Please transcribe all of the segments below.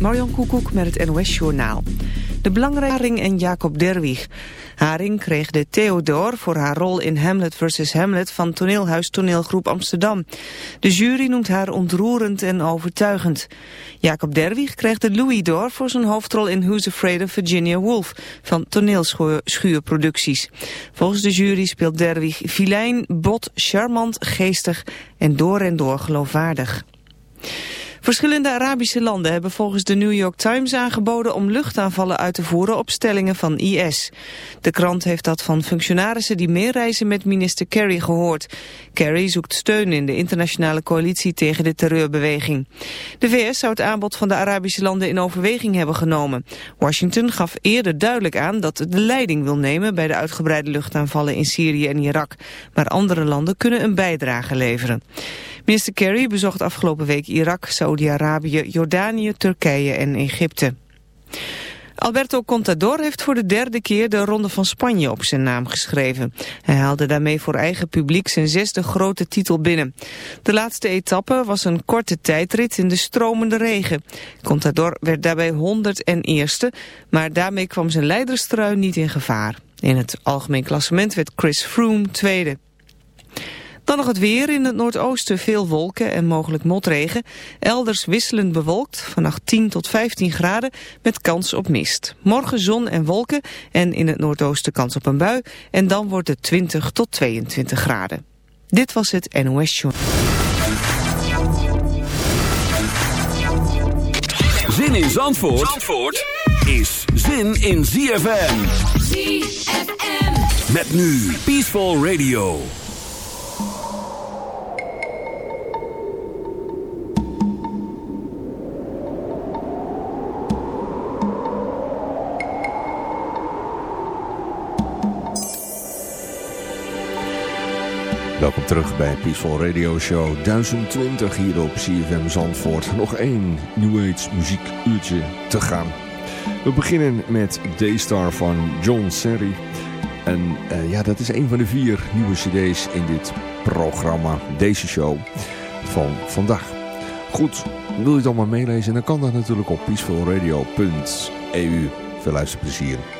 Marjan Koekoek met het NOS Journaal. De belangrijke Haring en Jacob Derwig. Haring kreeg de Theodor voor haar rol in Hamlet vs. Hamlet van toneelhuis Toneelgroep Amsterdam. De jury noemt haar ontroerend en overtuigend. Jacob Derwig kreeg de Louis d'Or voor zijn hoofdrol in Who's Afraid of Virginia Woolf van toneelschuurproducties. Volgens de jury speelt Derwig filijn, bot, charmant, geestig en door en door geloofwaardig. Verschillende Arabische landen hebben volgens de New York Times aangeboden om luchtaanvallen uit te voeren op stellingen van IS. De krant heeft dat van functionarissen die meereizen met minister Kerry gehoord. Kerry zoekt steun in de internationale coalitie tegen de terreurbeweging. De VS zou het aanbod van de Arabische landen in overweging hebben genomen. Washington gaf eerder duidelijk aan dat het de leiding wil nemen bij de uitgebreide luchtaanvallen in Syrië en Irak. Maar andere landen kunnen een bijdrage leveren. Minister Kerry bezocht afgelopen week Irak, Saudi-Arabië, Jordanië, Turkije en Egypte. Alberto Contador heeft voor de derde keer de Ronde van Spanje op zijn naam geschreven. Hij haalde daarmee voor eigen publiek zijn zesde grote titel binnen. De laatste etappe was een korte tijdrit in de stromende regen. Contador werd daarbij 101ste, maar daarmee kwam zijn leiderstrui niet in gevaar. In het algemeen klassement werd Chris Froome tweede. Dan nog het weer. In het noordoosten veel wolken en mogelijk motregen. Elders wisselend bewolkt. Vannacht 10 tot 15 graden met kans op mist. Morgen zon en wolken en in het noordoosten kans op een bui. En dan wordt het 20 tot 22 graden. Dit was het NOS Show. Zin in Zandvoort, Zandvoort is zin in ZFM. ZFM. Met nu Peaceful Radio. Welkom terug bij Peaceful Radio Show 1020 hier op CFM Zandvoort. Nog één New Age muziekuurtje te gaan. We beginnen met Daystar van John Serry. En uh, ja, dat is een van de vier nieuwe cd's in dit programma, deze show van vandaag. Goed, wil je het allemaal meelezen? Dan kan dat natuurlijk op peacefulradio.eu. Veel luisterplezier.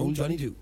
Old Johnny Doo?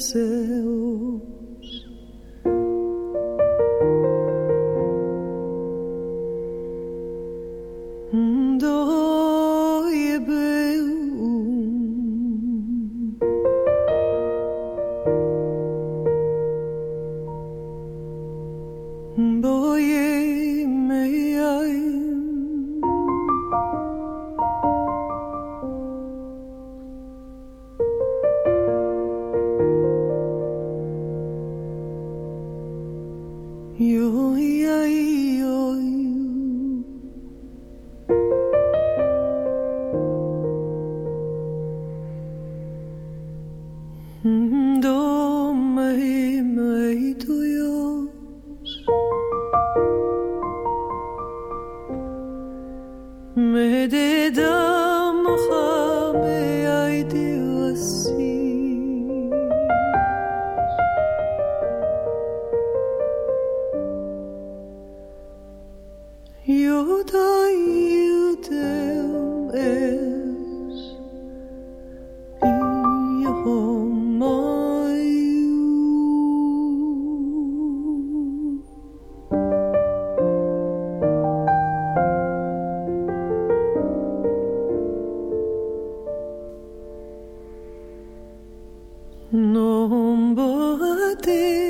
chances. Beauté.